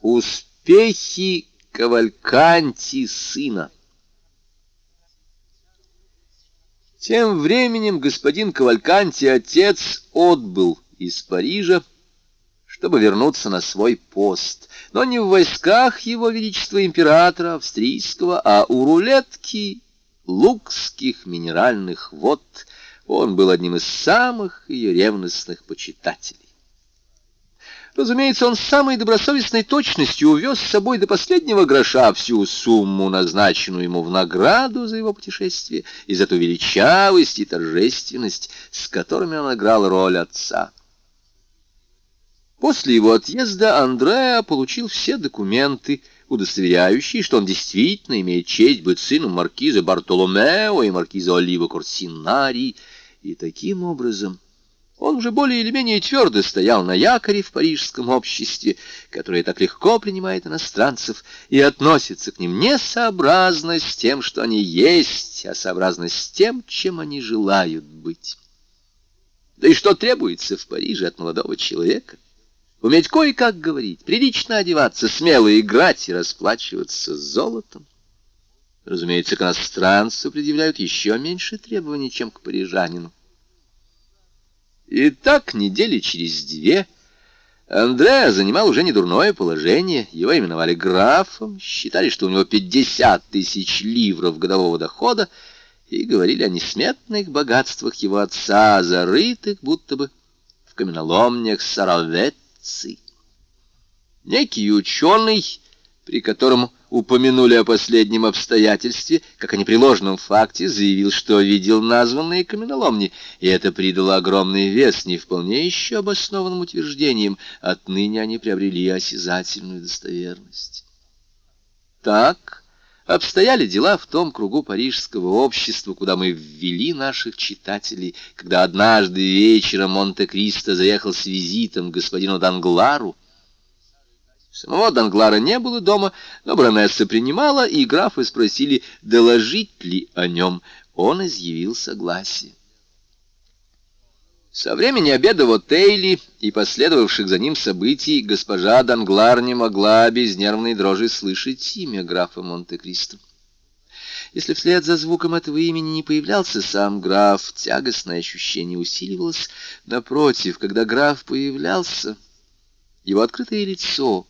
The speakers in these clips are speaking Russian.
Успехи Кавальканти сына Тем временем господин Кавальканти, отец, отбыл из Парижа, чтобы вернуться на свой пост, но не в войсках его величества императора австрийского, а у рулетки лукских минеральных вод. Он был одним из самых ее ревностных почитателей. Разумеется, он с самой добросовестной точностью увез с собой до последнего гроша всю сумму, назначенную ему в награду за его путешествие, и за ту величавость и торжественность, с которыми он играл роль отца. После его отъезда Андреа получил все документы, удостоверяющие, что он действительно имеет честь быть сыном маркиза Бартоломео и маркиза Олива Корсинари, и таким образом... Он уже более или менее твердо стоял на якоре в парижском обществе, которое так легко принимает иностранцев и относится к ним не сообразно с тем, что они есть, а сообразно с тем, чем они желают быть. Да и что требуется в Париже от молодого человека? Уметь кое-как говорить, прилично одеваться, смело играть и расплачиваться золотом. Разумеется, к иностранцу предъявляют еще меньше требований, чем к парижанину. И так недели через две Андреа занимал уже недурное положение. Его именовали графом, считали, что у него 50 тысяч ливров годового дохода, и говорили о несметных богатствах его отца, зарытых будто бы в каменоломнях Саравецци. Некий ученый, при котором упомянули о последнем обстоятельстве, как о непреложном факте, заявил, что видел названные каменоломни, и это придало огромный вес не вполне еще обоснованным утверждениям. Отныне они приобрели осязательную достоверность. Так обстояли дела в том кругу парижского общества, куда мы ввели наших читателей, когда однажды вечером Монте-Кристо заехал с визитом к господину Данглару, Самого Данглара не было дома, но баронесса принимала, и графы спросили, доложить ли о нем. Он изъявил согласие. Со времени обеда в отеле и последовавших за ним событий госпожа Данглар не могла без нервной дрожи слышать имя графа Монте-Кристо. Если вслед за звуком этого имени не появлялся сам граф, тягостное ощущение усиливалось. Напротив, когда граф появлялся, его открытое лицо —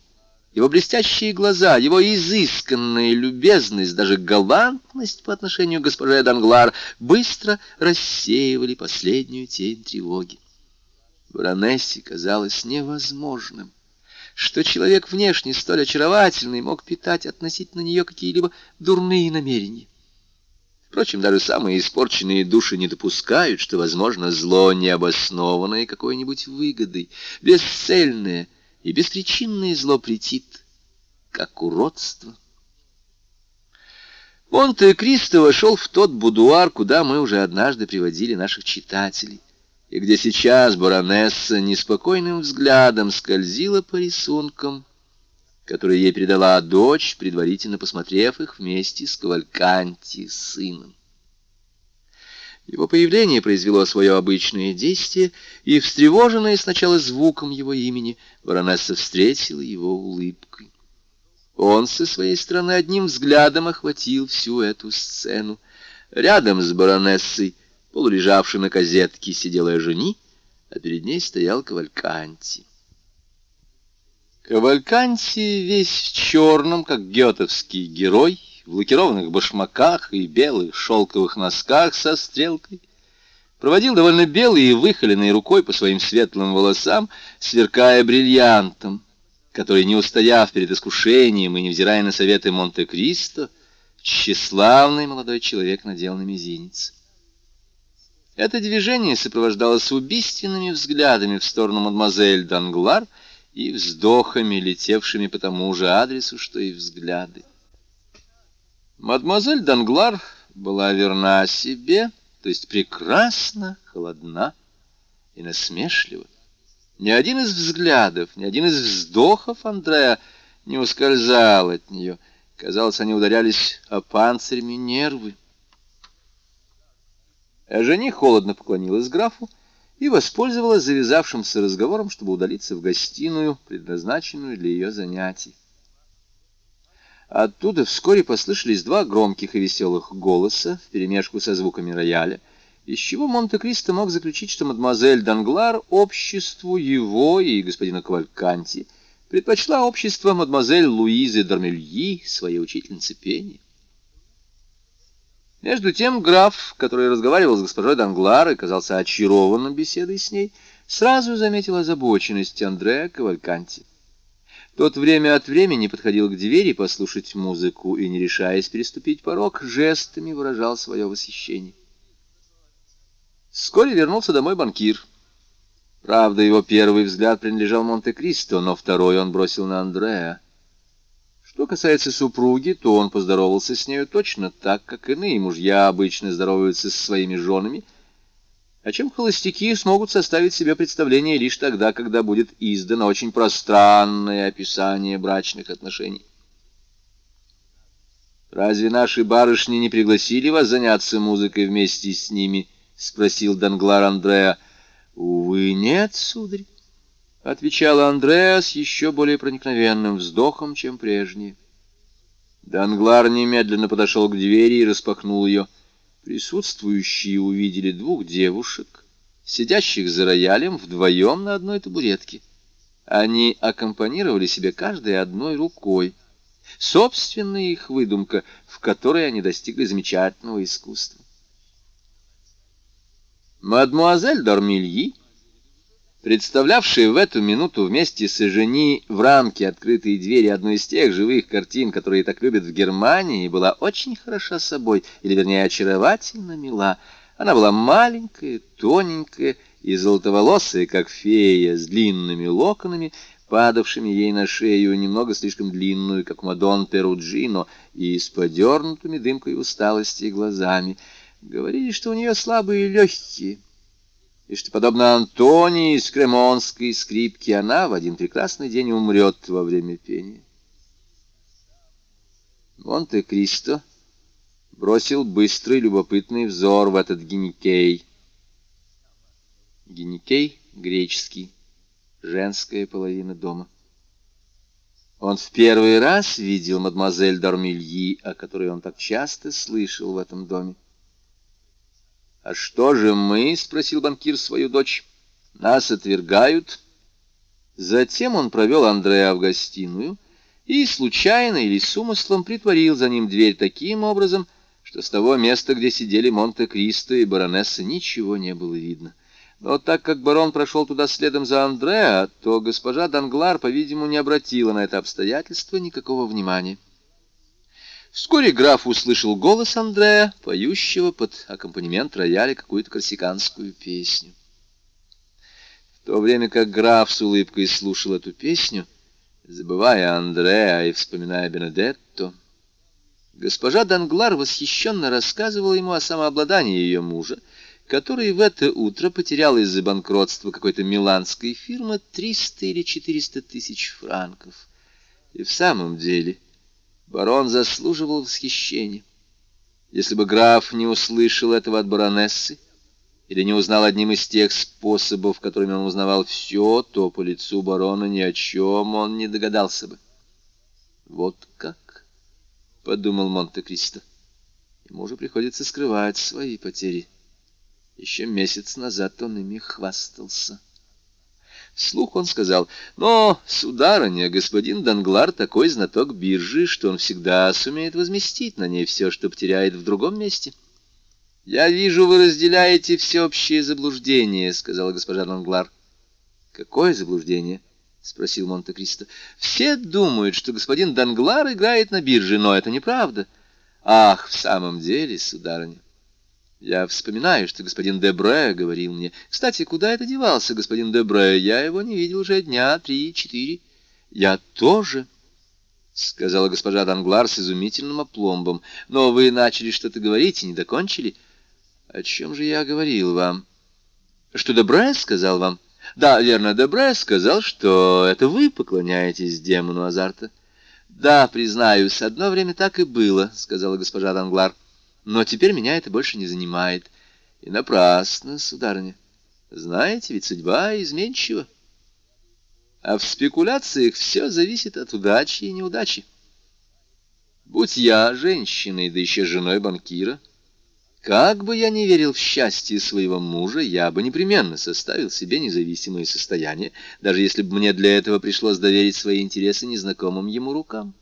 его блестящие глаза, его изысканная любезность, даже галантность по отношению к госпоже Данглар быстро рассеивали последнюю тень тревоги. Баронессе казалось невозможным, что человек внешне столь очаровательный мог питать относительно нее какие-либо дурные намерения. Впрочем, даже самые испорченные души не допускают, что возможно зло, необоснованное какой-нибудь выгодой, бесцельное — и беспричинное зло претит, как уродство. Монте-Кристо вошел в тот будуар, куда мы уже однажды приводили наших читателей, и где сейчас баронесса неспокойным взглядом скользила по рисункам, которые ей передала дочь, предварительно посмотрев их вместе с Кавальканти сыном. Его появление произвело свое обычное действие, и, встревоженная сначала звуком его имени, баронесса встретила его улыбкой. Он со своей стороны одним взглядом охватил всю эту сцену. Рядом с баронессой, полулежавшей на козетке, сидела жени, а перед ней стоял Кавальканти. Кавальканти весь в черном, как гетовский герой, в лакированных башмаках и белых шелковых носках со стрелкой, проводил довольно белой и выхоленной рукой по своим светлым волосам, сверкая бриллиантом, который, не устояв перед искушением и невзирая на советы Монте-Кристо, тщеславный молодой человек надел на мизинец. Это движение сопровождалось убийственными взглядами в сторону мадемуазель Данглар и вздохами, летевшими по тому же адресу, что и взгляды. Мадемуазель Данглар была верна себе, то есть прекрасно, холодна и насмешлива. Ни один из взглядов, ни один из вздохов Андрея не ускользал от нее. Казалось, они ударялись о панцирями нервы. А жени холодно поклонилась графу и воспользовалась завязавшимся разговором, чтобы удалиться в гостиную, предназначенную для ее занятий. Оттуда вскоре послышались два громких и веселых голоса вперемешку со звуками рояля, из чего Монте-Кристо мог заключить, что мадемуазель Данглар обществу его и господина Кавальканти предпочла общество мадемуазель Луизы Дармельи, своей учительницы пения. Между тем граф, который разговаривал с госпожой Данглар и казался очарованным беседой с ней, сразу заметил озабоченность Андреа Кавальканти. Тот время от времени подходил к двери послушать музыку и, не решаясь переступить порог, жестами выражал свое восхищение. Вскоре вернулся домой банкир. Правда, его первый взгляд принадлежал Монте-Кристо, но второй он бросил на Андреа. Что касается супруги, то он поздоровался с нею точно так, как иные мужья обычно здороваются со своими женами, о чем холостяки смогут составить себе представление лишь тогда, когда будет издано очень пространное описание брачных отношений. «Разве наши барышни не пригласили вас заняться музыкой вместе с ними?» — спросил Данглар Андреа. «Увы, нет, сударь», — отвечала Андреа с еще более проникновенным вздохом, чем прежние. Данглар немедленно подошел к двери и распахнул ее. — Присутствующие увидели двух девушек, сидящих за роялем вдвоем на одной табуретке. Они аккомпанировали себе каждой одной рукой. Собственная их выдумка, в которой они достигли замечательного искусства. Мадмуазель Дормильи представлявшая в эту минуту вместе с Эжени в рамке открытые двери одной из тех живых картин, которые так любят в Германии, была очень хороша собой, или, вернее, очаровательно мила. Она была маленькая, тоненькая и золотоволосая, как фея, с длинными локонами, падавшими ей на шею, немного слишком длинную, как Мадон Перуджино, и с подернутыми дымкой усталости глазами. Говорили, что у нее слабые легкие — и что, подобно Антонии из кремонской скрипки, она в один прекрасный день умрет во время пения. Монте-Кристо бросил быстрый любопытный взор в этот геникей. Геникей — греческий, женская половина дома. Он в первый раз видел мадемуазель Дармильи, о которой он так часто слышал в этом доме. «А что же мы?» — спросил банкир свою дочь. «Нас отвергают». Затем он провел Андреа в гостиную и, случайно или с умыслом, притворил за ним дверь таким образом, что с того места, где сидели Монте-Кристо и баронесса, ничего не было видно. Но так как барон прошел туда следом за Андреа, то госпожа Данглар, по-видимому, не обратила на это обстоятельство никакого внимания. Вскоре граф услышал голос Андрея, поющего под аккомпанемент рояля какую-то корсиканскую песню. В то время как граф с улыбкой слушал эту песню, забывая Андрея и вспоминая Бенедетто, госпожа Данглар восхищенно рассказывала ему о самообладании ее мужа, который в это утро потерял из-за банкротства какой-то миланской фирмы 300 или 400 тысяч франков. И в самом деле... Барон заслуживал восхищения. Если бы граф не услышал этого от баронессы, или не узнал одним из тех способов, которыми он узнавал все, то по лицу барона ни о чем он не догадался бы. «Вот как?» — подумал Монте-Кристо. «Ему же приходится скрывать свои потери. Еще месяц назад он ими хвастался». Вслух он сказал, «Но, сударыня, господин Данглар такой знаток биржи, что он всегда сумеет возместить на ней все, что потеряет в другом месте». «Я вижу, вы разделяете всеобщее заблуждение», — сказала госпожа Данглар. «Какое заблуждение?» — спросил Монте-Кристо. «Все думают, что господин Данглар играет на бирже, но это неправда». «Ах, в самом деле, сударыня». Я вспоминаю, что господин Дебре говорил мне. Кстати, куда это девался, господин Дебре? Я его не видел уже дня три-четыре. Я тоже, — сказала госпожа Данглар с изумительным опломбом. Но вы начали что-то говорить и не докончили. О чем же я говорил вам? Что Дебре сказал вам? Да, верно, Дебре сказал, что это вы поклоняетесь демону азарта. Да, признаюсь, одно время так и было, — сказала госпожа Данглар. Но теперь меня это больше не занимает. И напрасно, сударыня. Знаете, ведь судьба изменчива. А в спекуляциях все зависит от удачи и неудачи. Будь я женщиной, да еще женой банкира, как бы я не верил в счастье своего мужа, я бы непременно составил себе независимое состояние, даже если бы мне для этого пришлось доверить свои интересы незнакомым ему рукам.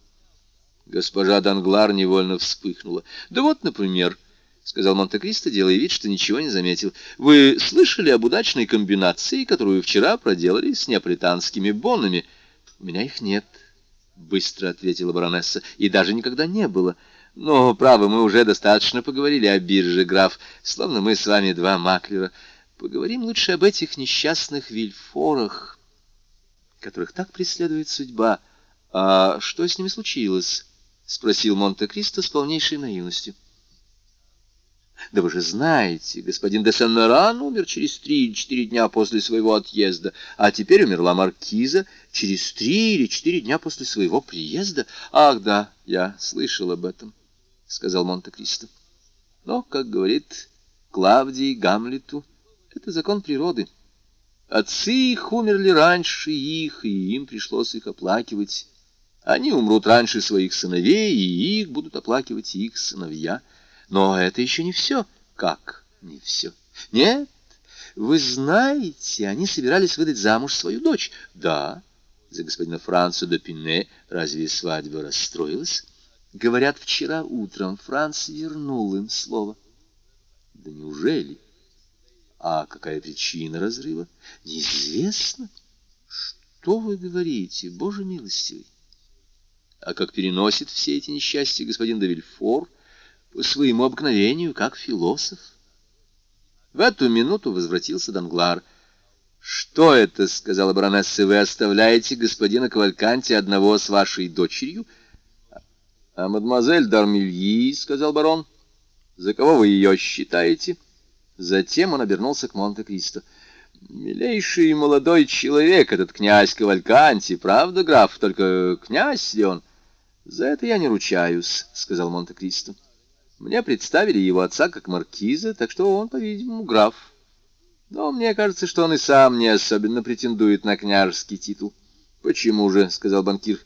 Госпожа Данглар невольно вспыхнула. «Да вот, например...» — сказал Монте-Кристо, делая вид, что ничего не заметил. «Вы слышали об удачной комбинации, которую вчера проделали с неаполитанскими боннами?» «У меня их нет», — быстро ответила баронесса, — «и даже никогда не было. Но, право, мы уже достаточно поговорили о бирже, граф, словно мы с вами два маклера. Поговорим лучше об этих несчастных вильфорах, которых так преследует судьба. А что с ними случилось?» — спросил Монте-Кристо с полнейшей наивностью. Да вы же знаете, господин де Сен-Норан умер через три или четыре дня после своего отъезда, а теперь умерла маркиза через три или четыре дня после своего приезда. Ах, да, я слышал об этом, — сказал Монте-Кристо. Но, как говорит Клавдий Гамлету, это закон природы. Отцы их умерли раньше их, и им пришлось их оплакивать. Они умрут раньше своих сыновей, и их будут оплакивать их сыновья. Но это еще не все. Как не все? Нет, вы знаете, они собирались выдать замуж свою дочь. Да, за господина Франца де Пине разве свадьба расстроилась? Говорят, вчера утром Франц вернул им слово. Да неужели? А какая причина разрыва? Неизвестно. Что вы говорите, Боже милостивый? А как переносит все эти несчастья господин де По своему обыкновению, как философ. В эту минуту возвратился Данглар. «Что это?» — сказала баронесса. «Вы оставляете господина Кавальканти одного с вашей дочерью?» «А мадемуазель Дармильи?» — сказал барон. «За кого вы ее считаете?» Затем он обернулся к Монте-Кристо. «Милейший молодой человек этот князь Кавальканти, правда, граф? Только князь ли он?» «За это я не ручаюсь», — сказал Монте-Кристо. «Мне представили его отца как маркиза, так что он, по-видимому, граф. Но мне кажется, что он и сам не особенно претендует на княжеский титул». «Почему же?» — сказал банкир.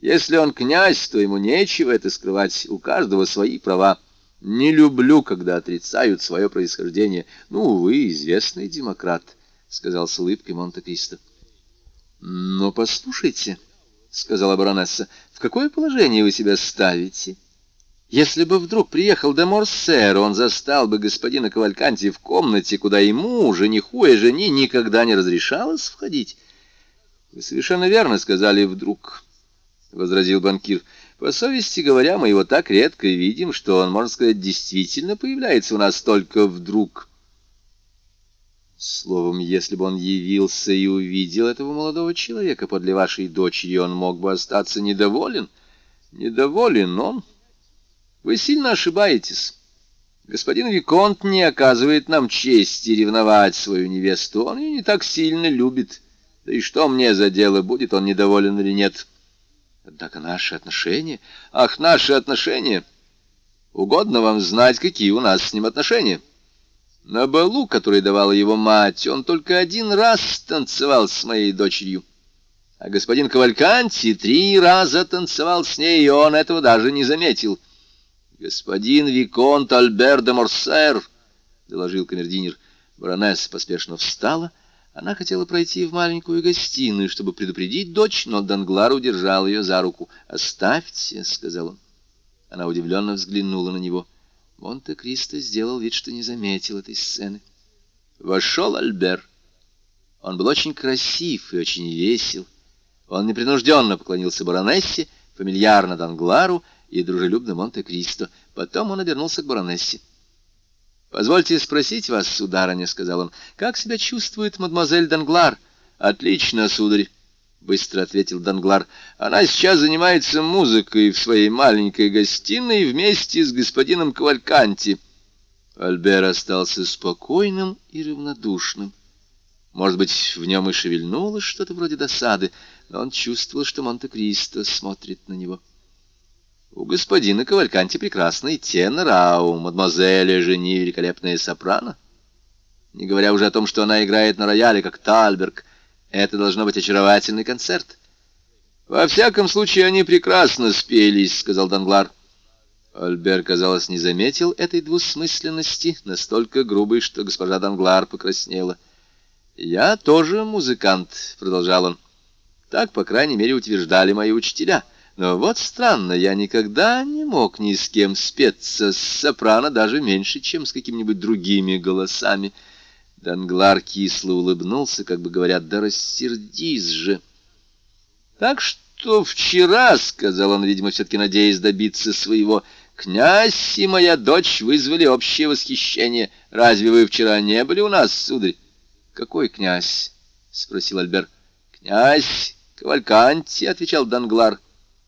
«Если он князь, то ему нечего это скрывать. У каждого свои права. Не люблю, когда отрицают свое происхождение. Ну, вы известный демократ», — сказал с улыбкой Монте-Кристо. «Но послушайте», — сказала баронесса, — в какое положение вы себя ставите? Если бы вдруг приехал де Морсер, он застал бы господина Кавальканти в комнате, куда ему, жениху и жени, никогда не разрешалось входить. — Вы совершенно верно сказали «вдруг», — возразил банкир. — По совести говоря, мы его так редко видим, что он, можно сказать, действительно появляется у нас только вдруг. — Словом, если бы он явился и увидел этого молодого человека подле вашей дочери, он мог бы остаться недоволен. Недоволен он? Вы сильно ошибаетесь. Господин Виконт не оказывает нам чести ревновать свою невесту. Он ее не так сильно любит. Да и что мне за дело, будет он недоволен или нет? Однако наши отношения... Ах, наши отношения! Угодно вам знать, какие у нас с ним отношения. На балу, который давала его мать, он только один раз танцевал с моей дочерью. А господин Кавальканти три раза танцевал с ней, и он этого даже не заметил. «Господин Виконт Альбер де Морсер», — доложил камердинер. Баронесса поспешно встала. Она хотела пройти в маленькую гостиную, чтобы предупредить дочь, но Данглар удержал ее за руку. «Оставьте», — сказал он. Она удивленно взглянула на него. Монте-Кристо сделал вид, что не заметил этой сцены. Вошел Альбер. Он был очень красив и очень весел. Он непринужденно поклонился баронессе, фамильярно Данглару и дружелюбно Монте-Кристо. Потом он обернулся к баронессе. «Позвольте спросить вас, сударыня», — сказал он, — «как себя чувствует мадемуазель Данглар?» «Отлично, сударь быстро ответил Данглар. Она сейчас занимается музыкой в своей маленькой гостиной вместе с господином Кавальканти. Альбер остался спокойным и равнодушным. Может быть, в нем и шевельнулось что-то вроде досады, но он чувствовал, что Монте-Кристо смотрит на него. У господина Кавальканти прекрасный тенор, а у мадемуазеля жени великолепная сопрано. Не говоря уже о том, что она играет на рояле, как Тальберг — это должно быть очаровательный концерт. Во всяком случае, они прекрасно спелись, сказал Данглар. Альбер, казалось, не заметил этой двусмысленности, настолько грубой, что госпожа Данглар покраснела. «Я тоже музыкант», — продолжал он. «Так, по крайней мере, утверждали мои учителя. Но вот странно, я никогда не мог ни с кем спеться с сопрано даже меньше, чем с какими-нибудь другими голосами». Данглар кисло улыбнулся, как бы говоря, «Да рассердись же!» «Так что вчера, — сказал он, видимо, все-таки надеясь добиться своего, — Князь и моя дочь вызвали общее восхищение. Разве вы вчера не были у нас, сударь? Какой князь? спросил Альбер. Князь Кавальканти, отвечал Данглар,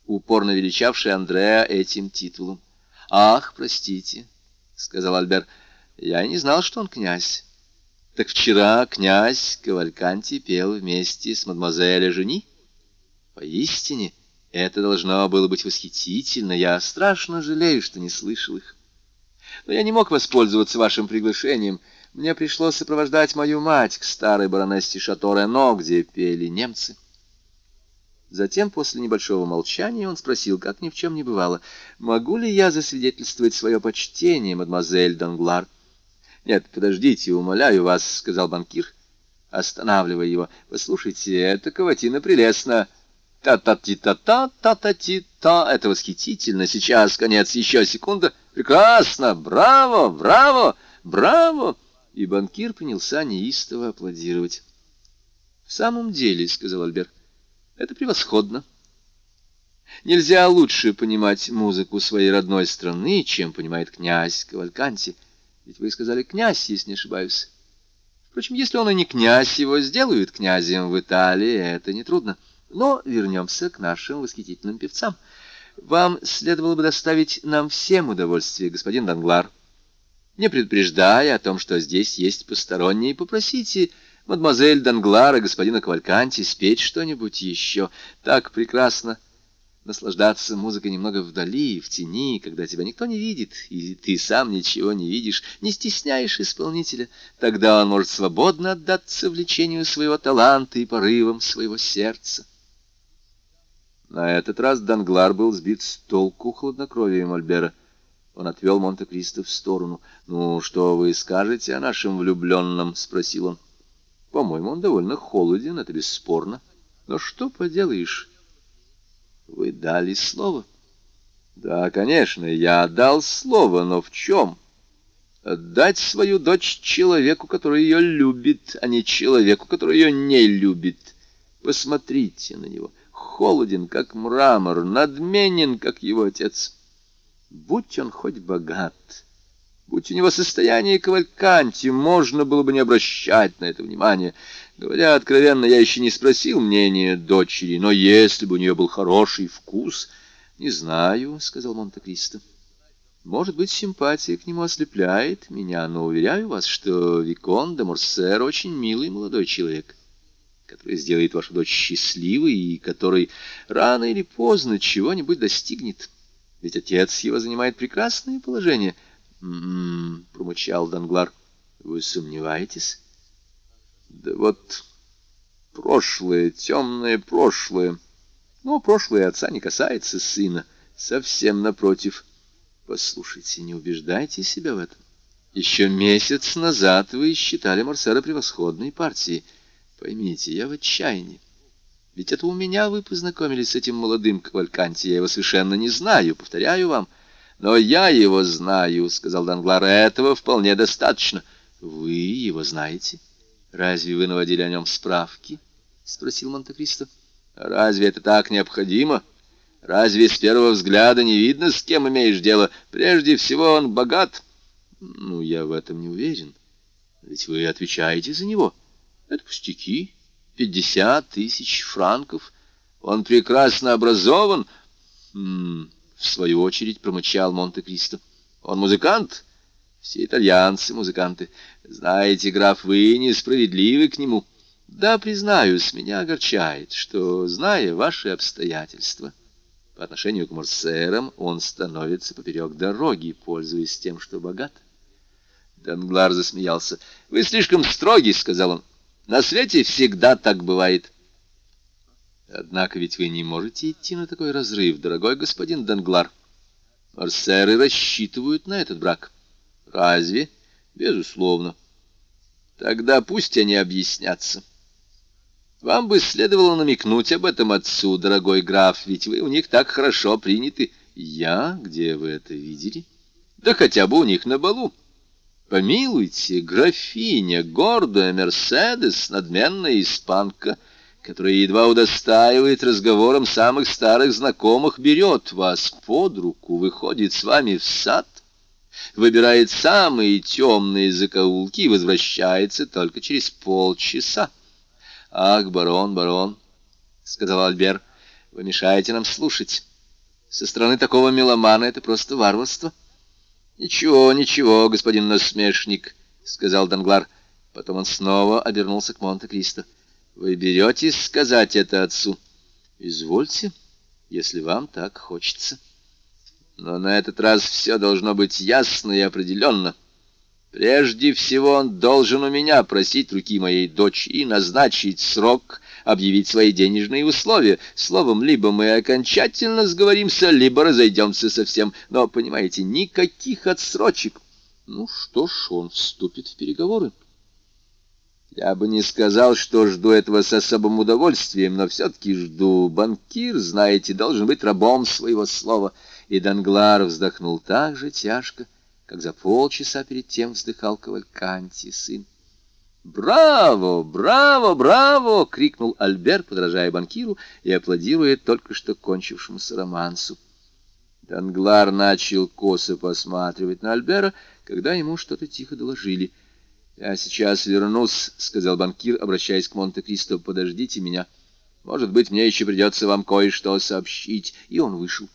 упорно величавший Андреа этим титулом. Ах, простите, сказал Альбер. Я не знал, что он князь. Так вчера князь Кавальканти пел вместе с мадемуазель Жени? Поистине, — это должно было быть восхитительно. Я страшно жалею, что не слышал их. Но я не мог воспользоваться вашим приглашением. Мне пришлось сопровождать мою мать к старой баронессе Шато-Рено, где пели немцы. Затем, после небольшого молчания, он спросил, как ни в чем не бывало, «Могу ли я засвидетельствовать свое почтение, мадемуазель Данглар?» «Нет, подождите, умоляю вас», — сказал банкир, останавливая его. «Послушайте, эта каватина прелестна». Та-та-ти-та-та, та-та-ти-та. Это восхитительно. Сейчас конец, еще секунда. Прекрасно. Браво, браво, браво. И банкир принялся неистово аплодировать. В самом деле, — сказал Альберт, — это превосходно. Нельзя лучше понимать музыку своей родной страны, чем понимает князь Кавальканти. Ведь вы сказали «князь», если не ошибаюсь. Впрочем, если он и не князь, его сделают князем в Италии, это нетрудно. Но вернемся к нашим восхитительным певцам. Вам следовало бы доставить нам всем удовольствие, господин Данглар. Не предупреждая о том, что здесь есть посторонние, попросите мадемуазель Данглар и господина Кавальканти спеть что-нибудь еще. Так прекрасно наслаждаться музыкой немного вдали, в тени, когда тебя никто не видит, и ты сам ничего не видишь, не стесняешь исполнителя. Тогда он может свободно отдаться влечению своего таланта и порывам своего сердца. На этот раз Данглар был сбит с толку хладнокровием Альбера. Он отвел Монте-Кристо в сторону. «Ну, что вы скажете о нашем влюбленном?» — спросил он. «По-моему, он довольно холоден, это бесспорно. Но что поделаешь? Вы дали слово». «Да, конечно, я дал слово, но в чем?» «Отдать свою дочь человеку, который ее любит, а не человеку, который ее не любит. Посмотрите на него» холоден, как мрамор, надменен, как его отец. Будь он хоть богат, будь у него состояние кавальканти, можно было бы не обращать на это внимания. Говоря откровенно, я еще не спросил мнения дочери, но если бы у нее был хороший вкус... — Не знаю, — сказал Монте-Кристо. Может быть, симпатия к нему ослепляет меня, но уверяю вас, что Викон де Морсер очень милый молодой человек. — который сделает вашу дочь счастливой и который рано или поздно чего-нибудь достигнет. Ведь отец его занимает прекрасное положение. «М-м-м», промычал Данглар. «Вы сомневаетесь?» «Да вот прошлое, темное прошлое. Но прошлое отца не касается сына. Совсем напротив. Послушайте, не убеждайте себя в этом. Еще месяц назад вы считали Марсера превосходной партией». Поймите, я в отчаянии. Ведь это у меня вы познакомились с этим молодым Кавальканти. Я его совершенно не знаю, повторяю вам. Но я его знаю, — сказал Данглар. Этого вполне достаточно. Вы его знаете? Разве вы наводили о нем справки? — спросил Монте-Кристо. Разве это так необходимо? Разве с первого взгляда не видно, с кем имеешь дело? Прежде всего, он богат. Ну, я в этом не уверен. Ведь вы отвечаете за него. — это пустяки. Пятьдесят тысяч франков. Он прекрасно образован. В свою очередь промычал Монте-Кристо. Он музыкант? Все итальянцы музыканты. Знаете, граф, вы несправедливы к нему. Да, признаюсь, меня огорчает, что, зная ваши обстоятельства, по отношению к Морсерам он становится поперек дороги, пользуясь тем, что богат. Данглар засмеялся. — Вы слишком строгий, — сказал он. На свете всегда так бывает. Однако ведь вы не можете идти на такой разрыв, дорогой господин Данглар. Арсеры рассчитывают на этот брак. Разве? Безусловно. Тогда пусть они объяснятся. Вам бы следовало намекнуть об этом отцу, дорогой граф, ведь вы у них так хорошо приняты. Я? Где вы это видели? Да хотя бы у них на балу. Помилуйте, графиня, гордая Мерседес, надменная испанка, которая едва удостаивает разговором самых старых знакомых, берет вас под руку, выходит с вами в сад, выбирает самые темные закоулки и возвращается только через полчаса. «Ах, барон, барон», — сказал Альбер, — «вы мешаете нам слушать. Со стороны такого меломана это просто варварство». «Ничего, ничего, господин насмешник», — сказал Данглар. Потом он снова обернулся к Монте-Кристо. «Вы беретесь сказать это отцу?» «Извольте, если вам так хочется». «Но на этот раз все должно быть ясно и определенно». Прежде всего он должен у меня просить руки моей дочери и назначить срок, объявить свои денежные условия. Словом, либо мы окончательно сговоримся, либо разойдемся совсем. Но, понимаете, никаких отсрочек. Ну что ж, он вступит в переговоры. Я бы не сказал, что жду этого с особым удовольствием, но все-таки жду. Банкир, знаете, должен быть рабом своего слова. И Данглар вздохнул так же тяжко, как за полчаса перед тем вздыхал Кавальканти, сын. «Браво! Браво! Браво!» — крикнул Альберт, подражая банкиру и аплодируя только что кончившемуся романсу. Данглар начал косо посматривать на Альбера, когда ему что-то тихо доложили. «Я сейчас вернусь», — сказал банкир, обращаясь к Монте-Кристо. «Подождите меня. Может быть, мне еще придется вам кое-что сообщить». И он вышел.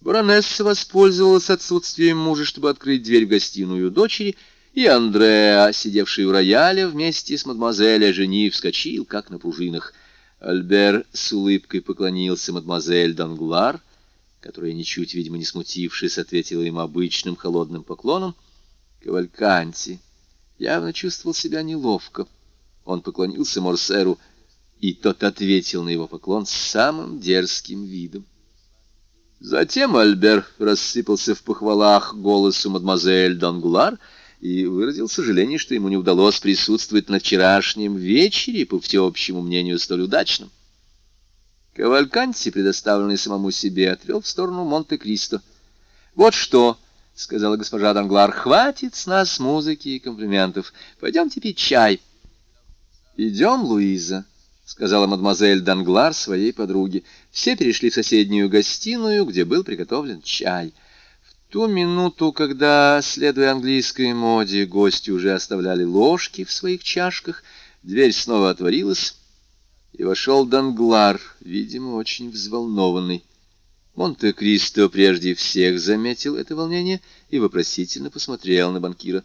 Баронесса воспользовалась отсутствием мужа, чтобы открыть дверь в гостиную дочери, и Андреа, сидевший у рояля вместе с мадемуазель Жени, вскочил, как на пружинах. Альбер с улыбкой поклонился мадемуазель Данглар, которая, ничуть, видимо, не смутившись, ответила ему обычным холодным поклоном. Кавальканти явно чувствовал себя неловко. Он поклонился Морсеру, и тот ответил на его поклон с самым дерзким видом. Затем Альбер рассыпался в похвалах голосу мадемуазель Данглар и выразил сожаление, что ему не удалось присутствовать на вчерашнем вечере, по всеобщему мнению, столь удачном. Кавальканти, предоставленный самому себе, отвел в сторону Монте-Кристо. «Вот что», — сказала госпожа Данглар, — «хватит с нас музыки и комплиментов. Пойдемте пить чай». «Идем, Луиза», — сказала мадемуазель Данглар своей подруге. Все перешли в соседнюю гостиную, где был приготовлен чай. В ту минуту, когда, следуя английской моде, гости уже оставляли ложки в своих чашках, дверь снова отворилась, и вошел Данглар, видимо, очень взволнованный. Монте-Кристо прежде всех заметил это волнение и вопросительно посмотрел на банкира.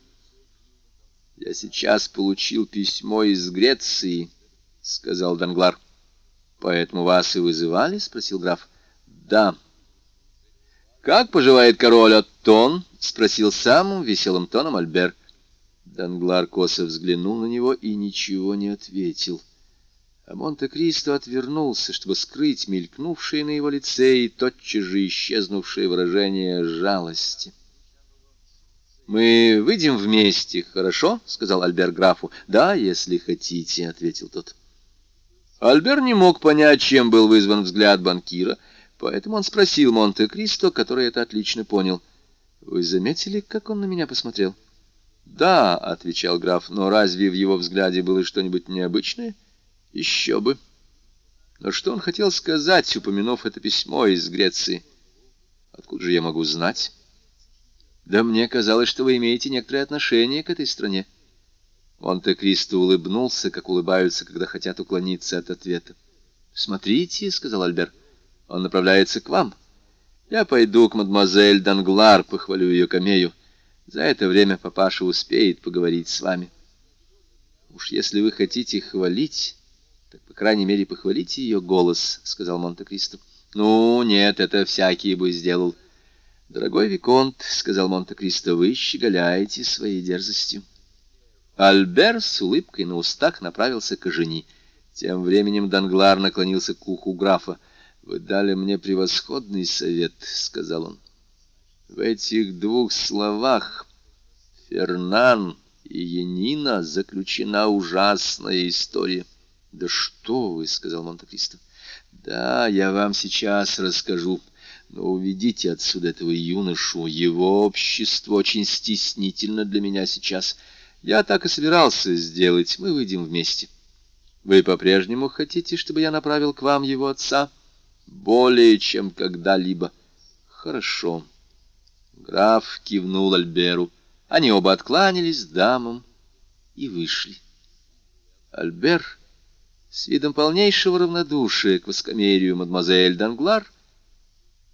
«Я сейчас получил письмо из Греции», — сказал Данглар. — Поэтому вас и вызывали? — спросил граф. — Да. — Как поживает король Оттон? — спросил самым веселым тоном Альбер. Данглар косо взглянул на него и ничего не ответил. А Монте-Кристо отвернулся, чтобы скрыть мелькнувшее на его лице и тотчас же исчезнувшее выражение жалости. «Мы выйдем вместе, хорошо?» — сказал Альбер графу. «Да, если хотите», — ответил тот. Альбер не мог понять, чем был вызван взгляд банкира, поэтому он спросил Монте-Кристо, который это отлично понял. «Вы заметили, как он на меня посмотрел?» «Да», — отвечал граф, — «но разве в его взгляде было что-нибудь необычное?» «Еще бы». Но что он хотел сказать, упомянув это письмо из Греции? Откуда же я могу знать? Да мне казалось, что вы имеете некоторое отношение к этой стране. Монте-Кристо улыбнулся, как улыбаются, когда хотят уклониться от ответа. «Смотрите», — сказал Альбер, — «он направляется к вам. Я пойду к мадемуазель Данглар, похвалю ее камею. За это время папаша успеет поговорить с вами». «Уж если вы хотите хвалить, так, по крайней мере, похвалите ее голос», — сказал Монте-Кристо. «Ну, нет, это всякий бы сделал». «Дорогой Виконт», — сказал Монте-Кристо, — «вы щеголяете своей дерзостью». Альбер с улыбкой на устах направился к жени. Тем временем Данглар наклонился к уху графа. «Вы дали мне превосходный совет», — сказал он. В этих двух словах Фернан и Янина заключена ужасная история. «Да что вы!» — сказал Монте-Кристо. «Да, я вам сейчас расскажу. Но уведите отсюда этого юношу. Его общество очень стеснительно для меня сейчас. Я так и собирался сделать. Мы выйдем вместе. Вы по-прежнему хотите, чтобы я направил к вам его отца? Более, чем когда-либо. Хорошо». Граф кивнул Альберу. Они оба откланялись дамам и вышли. Альбер с видом полнейшего равнодушия к воскомерию мадемуазель Данглар,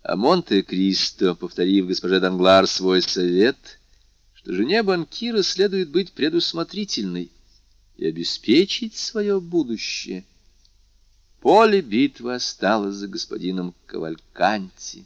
а Монте-Кристо, повторив госпоже Данглар свой совет, что жене банкира следует быть предусмотрительной и обеспечить свое будущее. Поле битвы осталось за господином Кавальканти.